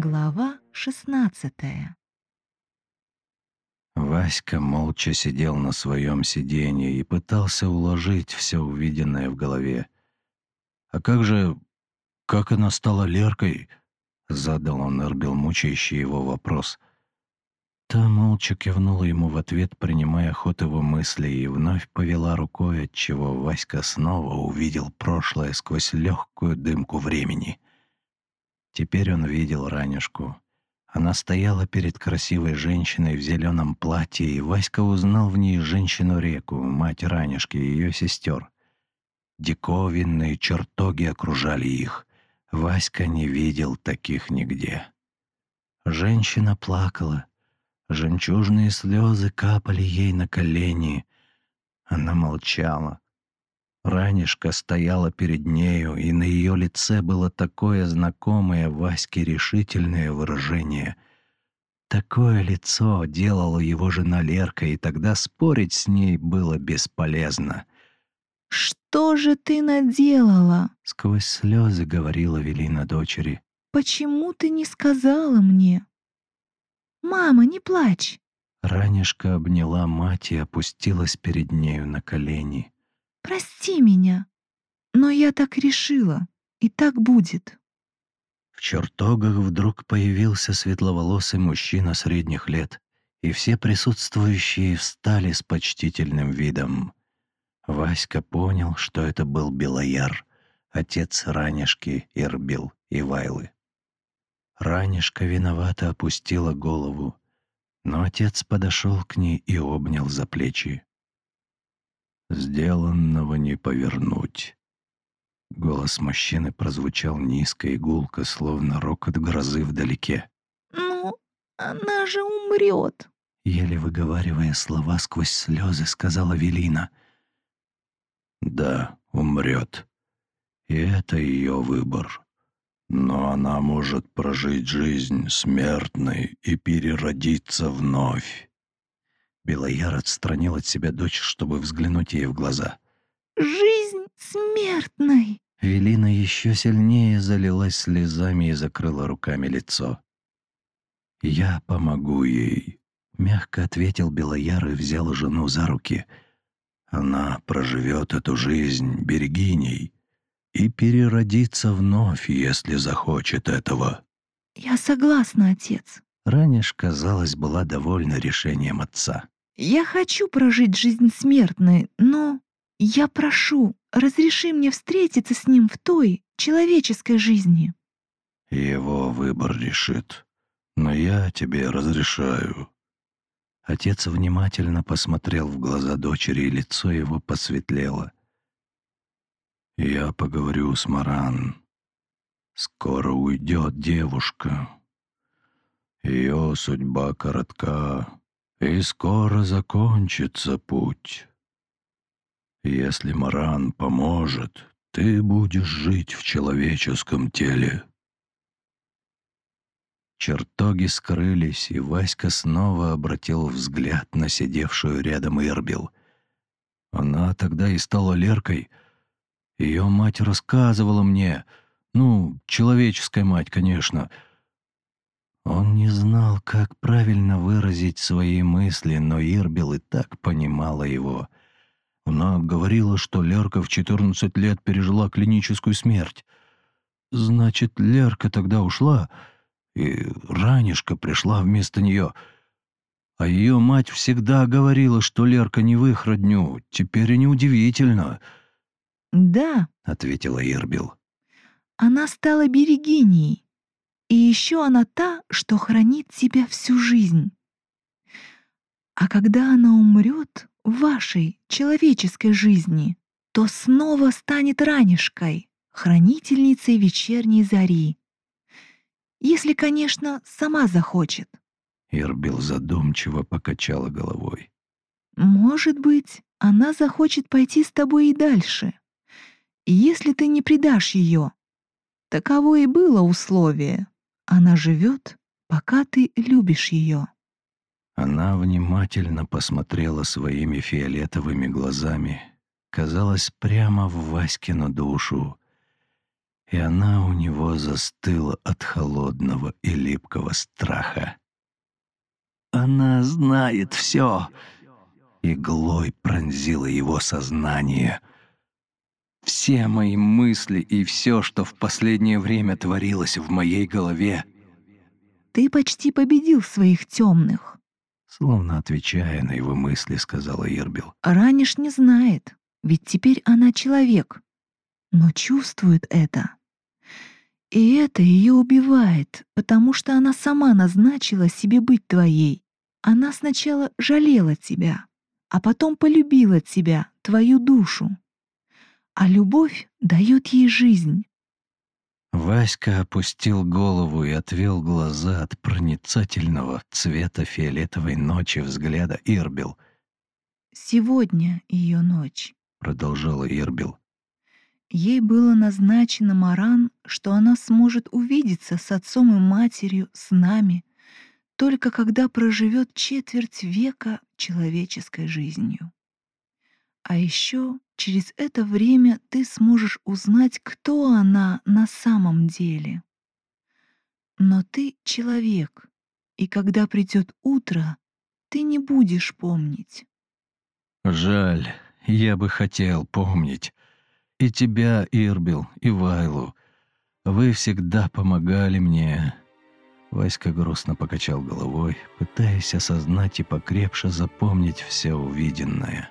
Глава 16 Васька молча сидел на своем сиденье и пытался уложить все увиденное в голове. «А как же... как она стала Леркой?» — задал он Эрбил мучающий его вопрос. Та молча кивнула ему в ответ, принимая ход его мыслей, и вновь повела рукой, отчего Васька снова увидел прошлое сквозь легкую дымку времени. Теперь он видел ранешку. Она стояла перед красивой женщиной в зеленом платье, и Васька узнал в ней женщину-реку, мать ранешки и ее сестер. Диковинные чертоги окружали их. Васька не видел таких нигде. Женщина плакала. Жемчужные слезы капали ей на колени. Она молчала. Ранешка стояла перед нею, и на ее лице было такое знакомое Ваське решительное выражение. Такое лицо делала его жена Лерка, и тогда спорить с ней было бесполезно. «Что же ты наделала?» — сквозь слезы говорила Велина дочери. «Почему ты не сказала мне?» «Мама, не плачь!» Ранешка обняла мать и опустилась перед нею на колени. Прости меня, но я так решила, и так будет. В чертогах вдруг появился светловолосый мужчина средних лет, и все присутствующие встали с почтительным видом. Васька понял, что это был Белояр, отец Ранешки, Ирбил и Вайлы. Ранешка виновато опустила голову, но отец подошел к ней и обнял за плечи. Сделанного не повернуть. Голос мужчины прозвучал низко и гулко, словно рокот грозы вдалеке. «Ну, она же умрет!» Еле выговаривая слова сквозь слезы, сказала Велина. «Да, умрет. И это ее выбор. Но она может прожить жизнь смертной и переродиться вновь. Белояр отстранил от себя дочь, чтобы взглянуть ей в глаза. «Жизнь смертной!» Велина еще сильнее залилась слезами и закрыла руками лицо. «Я помогу ей», — мягко ответил Белояр и взял жену за руки. «Она проживет эту жизнь берегиней и переродится вновь, если захочет этого». «Я согласна, отец». Ранеш, казалось, была довольна решением отца. Я хочу прожить жизнь смертной, но я прошу, разреши мне встретиться с ним в той человеческой жизни. Его выбор решит, но я тебе разрешаю. Отец внимательно посмотрел в глаза дочери, и лицо его посветлело. Я поговорю с Маран. Скоро уйдет девушка. Ее судьба коротка и скоро закончится путь. Если Маран поможет, ты будешь жить в человеческом теле. Чертоги скрылись, и Васька снова обратил взгляд на сидевшую рядом Ирбил. Она тогда и стала Леркой. Ее мать рассказывала мне, ну, человеческая мать, конечно, — он не знал, как правильно выразить свои мысли, но Ирбил и так понимала его. Она говорила, что Лерка в 14 лет пережила клиническую смерть. Значит, Лерка тогда ушла, и Ранишка пришла вместо нее. А ее мать всегда говорила, что Лерка не в их родню. Теперь и неудивительно. «Да», — ответила Ирбил. «Она стала берегиней. И еще она та, что хранит тебя всю жизнь. А когда она умрет в вашей человеческой жизни, то снова станет ранешкой, хранительницей вечерней зари. Если, конечно, сама захочет. Ирбил задумчиво покачала головой. Может быть, она захочет пойти с тобой и дальше. Если ты не предашь ее. Таково и было условие. Она живет, пока ты любишь ее. Она внимательно посмотрела своими фиолетовыми глазами, казалось, прямо в Васькину душу. и она у него застыла от холодного и липкого страха. «Она знает все!» Иглой пронзило его сознание. Все мои мысли и все, что в последнее время творилось в моей голове. Ты почти победил своих темных. Словно отвечая на его мысли, сказала Ирбил. Раниш не знает, ведь теперь она человек, но чувствует это. И это ее убивает, потому что она сама назначила себе быть твоей. Она сначала жалела тебя, а потом полюбила тебя, твою душу. А любовь дает ей жизнь. Васька опустил голову и отвел глаза от проницательного цвета фиолетовой ночи взгляда Ирбил. «Сегодня ее ночь», — продолжала Ирбил. Ей было назначено Маран, что она сможет увидеться с отцом и матерью, с нами, только когда проживет четверть века человеческой жизнью. А еще через это время ты сможешь узнать, кто она на самом деле. Но ты человек, и когда придет утро, ты не будешь помнить. Жаль, я бы хотел помнить. И тебя, Ирбил, и Вайлу. Вы всегда помогали мне. Васька грустно покачал головой, пытаясь осознать и покрепше запомнить все увиденное.